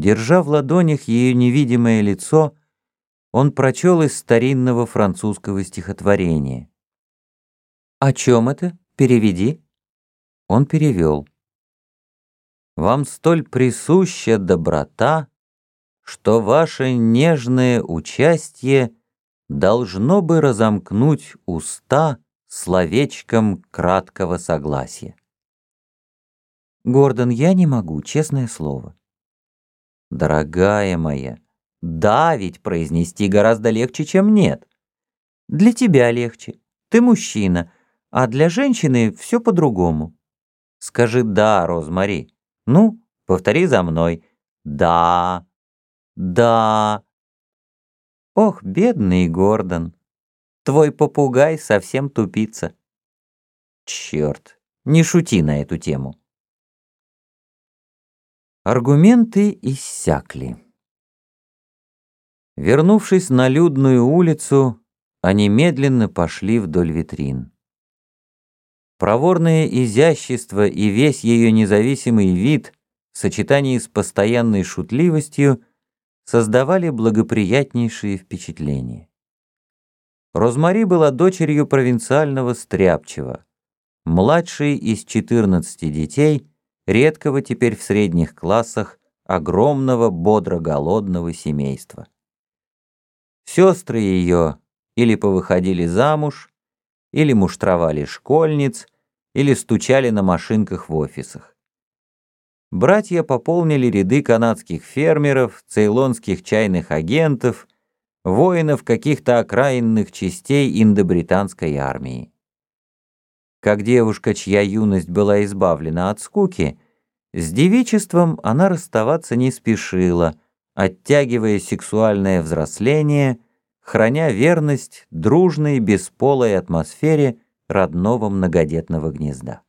Держа в ладонях ее невидимое лицо, он прочел из старинного французского стихотворения. «О чем это? Переведи». Он перевел. «Вам столь присуща доброта, что ваше нежное участие должно бы разомкнуть уста словечком краткого согласия». «Гордон, я не могу, честное слово». «Дорогая моя, да ведь произнести гораздо легче, чем нет. Для тебя легче, ты мужчина, а для женщины все по-другому. Скажи «да», Розмари. Ну, повтори за мной. «Да, да». Ох, бедный Гордон, твой попугай совсем тупица. Черт, не шути на эту тему. Аргументы иссякли. Вернувшись на людную улицу, они медленно пошли вдоль витрин. Проворное изящество и весь ее независимый вид в сочетании с постоянной шутливостью создавали благоприятнейшие впечатления. Розмари была дочерью провинциального стряпчего, младшей из 14 детей, редкого теперь в средних классах огромного бодро-голодного семейства. Сестры ее или повыходили замуж, или муштровали школьниц, или стучали на машинках в офисах. Братья пополнили ряды канадских фермеров, цейлонских чайных агентов, воинов каких-то окраинных частей индобританской армии. Как девушка, чья юность была избавлена от скуки, с девичеством она расставаться не спешила, оттягивая сексуальное взросление, храня верность дружной бесполой атмосфере родного многодетного гнезда.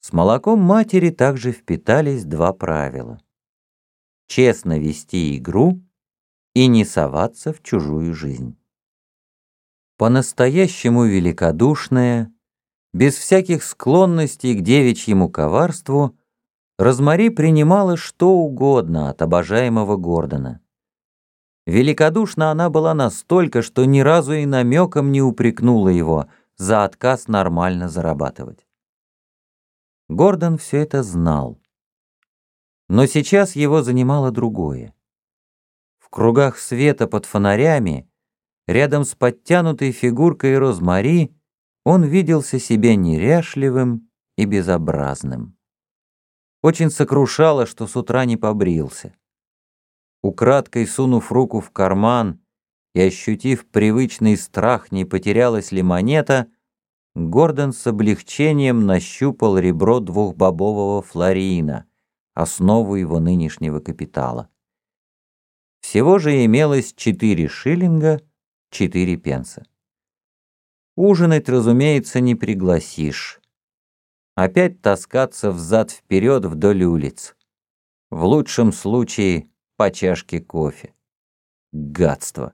С молоком матери также впитались два правила. Честно вести игру и не соваться в чужую жизнь. По-настоящему великодушная, без всяких склонностей к девичьему коварству, Розмари принимала что угодно от обожаемого Гордона. Великодушна она была настолько, что ни разу и намеком не упрекнула его за отказ нормально зарабатывать. Гордон все это знал. Но сейчас его занимало другое. В кругах света под фонарями, рядом с подтянутой фигуркой Розмари, он виделся себе неряшливым и безобразным. Очень сокрушало, что с утра не побрился. Украдкой сунув руку в карман и ощутив привычный страх, не потерялась ли монета, Гордон с облегчением нащупал ребро двухбобового флорина, основу его нынешнего капитала. Всего же имелось четыре шиллинга, четыре пенса. Ужинать, разумеется, не пригласишь опять таскаться взад-вперед вдоль улиц. В лучшем случае по чашке кофе. Гадство.